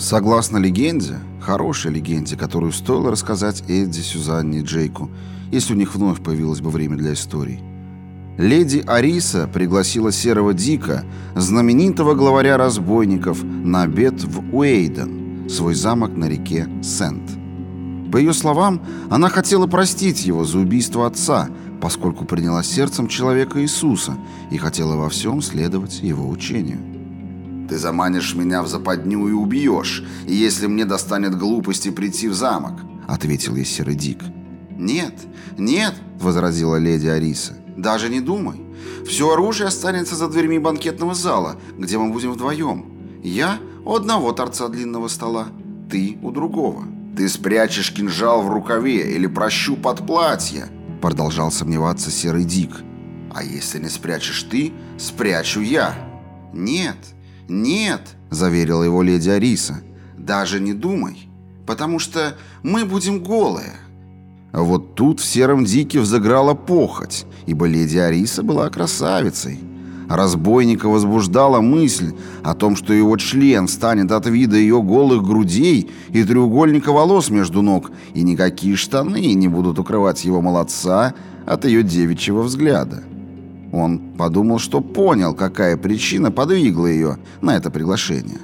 Согласно легенде, хорошей легенде, которую стоило рассказать Эдди, Сюзанне и Джейку, если у них вновь появилось бы время для историй, леди Ариса пригласила Серого Дика, знаменитого главаря разбойников, на обед в Уэйден, свой замок на реке Сент. По ее словам, она хотела простить его за убийство отца, поскольку приняла сердцем человека Иисуса и хотела во всем следовать его учению. «Ты заманишь меня в западню и убьешь, если мне достанет глупости прийти в замок», — ответил ей Серый Дик. «Нет, нет», — возразила леди Ариса. «Даже не думай. Все оружие останется за дверьми банкетного зала, где мы будем вдвоем. Я у одного торца длинного стола, ты у другого». «Ты спрячешь кинжал в рукаве или прощу под платье», — продолжал сомневаться Серый Дик. «А если не спрячешь ты, спрячу я». «Нет, нет», — заверила его леди Ариса. «Даже не думай, потому что мы будем голые». А вот тут в Сером Дике взыграла похоть, ибо леди Ариса была красавицей. Разбойника возбуждала мысль о том, что его член станет от вида ее голых грудей и треугольника волос между ног, и никакие штаны не будут укрывать его молодца от ее девичьего взгляда. Он подумал, что понял, какая причина подвигла ее на это приглашение.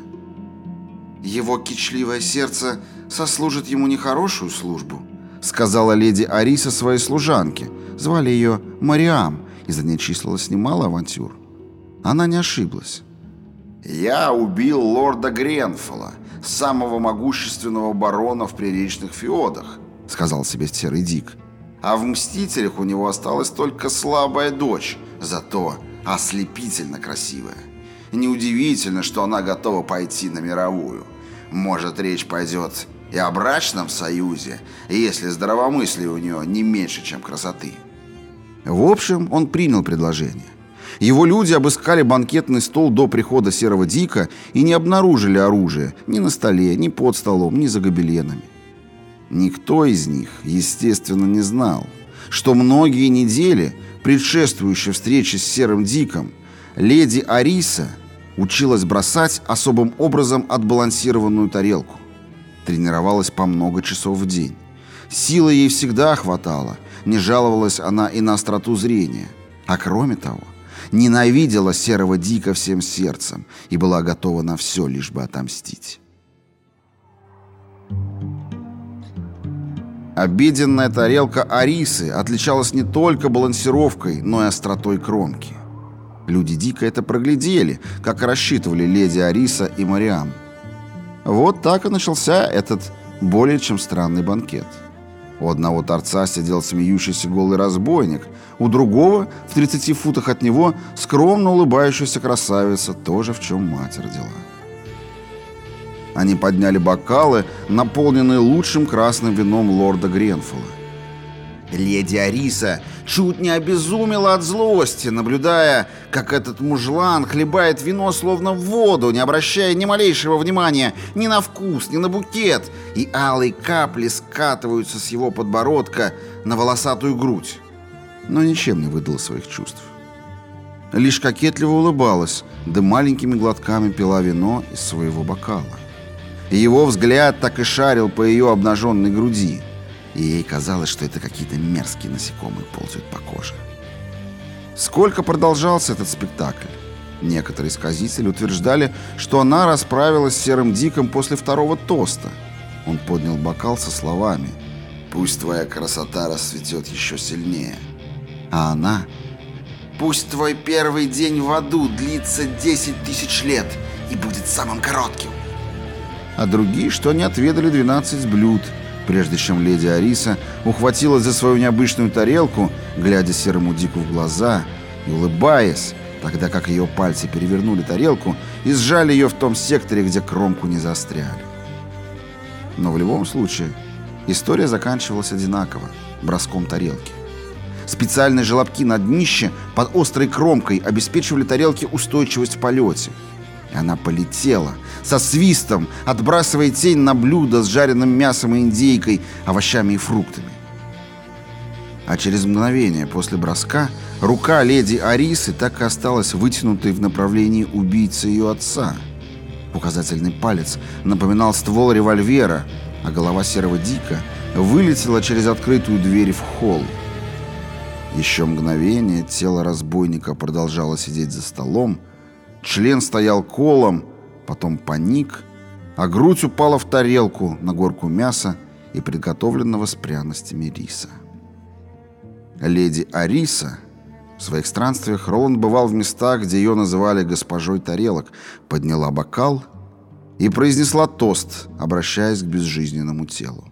«Его кичливое сердце сослужит ему нехорошую службу», сказала леди Ариса своей служанке. Звали ее Мариам, и за ней числилось немало авантюр. Она не ошиблась. «Я убил лорда Гренфола, самого могущественного барона в приречных феодах», — сказал себе Серый Дик. «А в Мстителях у него осталась только слабая дочь, зато ослепительно красивая. Неудивительно, что она готова пойти на мировую. Может, речь пойдет и о брачном союзе, если здравомыслие у нее не меньше, чем красоты». В общем, он принял предложение. Его люди обыскали банкетный стол до прихода Серого Дика и не обнаружили оружия ни на столе, ни под столом, ни за гобеленами. Никто из них, естественно, не знал, что многие недели, предшествующие встрече с Серым Диком, леди Ариса училась бросать особым образом отбалансированную тарелку. Тренировалась по много часов в день. Силы ей всегда хватало, не жаловалась она и на остроту зрения. А кроме того, ненавидела серого Дика всем сердцем и была готова на все, лишь бы отомстить. Обеденная тарелка Арисы отличалась не только балансировкой, но и остротой кромки. Люди Дика это проглядели, как рассчитывали леди Ариса и Мариам. Вот так и начался этот более чем странный банкет. У одного торца сидел смеющийся голый разбойник, у другого, в 30 футах от него, скромно улыбающаяся красавица, тоже в чем мать родила. Они подняли бокалы, наполненные лучшим красным вином лорда Гренфола. Леди Ариса чуть не обезумела от злости, наблюдая, как этот мужлан хлебает вино словно в воду, не обращая ни малейшего внимания ни на вкус, ни на букет, и алые капли скатываются с его подбородка на волосатую грудь. Но ничем не выдала своих чувств. Лишь кокетливо улыбалась, да маленькими глотками пила вино из своего бокала. И его взгляд так и шарил по ее обнаженной груди – и ей казалось, что это какие-то мерзкие насекомые ползают по коже. Сколько продолжался этот спектакль? Некоторые сказители утверждали, что она расправилась с Серым Диком после второго тоста. Он поднял бокал со словами «Пусть твоя красота расцветет еще сильнее». А она «Пусть твой первый день в аду длится 10 тысяч лет и будет самым коротким». А другие, что не отведали 12 блюд – прежде чем леди Ариса ухватилась за свою необычную тарелку, глядя серому дику в глаза и улыбаясь, тогда как ее пальцы перевернули тарелку и сжали ее в том секторе, где кромку не застряли. Но в любом случае история заканчивалась одинаково – броском тарелки. Специальные желобки на днище под острой кромкой обеспечивали тарелке устойчивость в полете – она полетела, со свистом, отбрасывая тень на блюдо с жареным мясом и индейкой, овощами и фруктами. А через мгновение после броска рука леди Арисы так и осталась вытянутой в направлении убийцы ее отца. Указательный палец напоминал ствол револьвера, а голова серого дика вылетела через открытую дверь в холл. Еще мгновение тело разбойника продолжало сидеть за столом, член стоял колом, потом паник, а грудь упала в тарелку на горку мяса и приготовленного с пряностями риса. Леди Ариса в своих странствиях Роланд бывал в местах, где ее называли госпожой тарелок, подняла бокал и произнесла тост, обращаясь к безжизненному телу.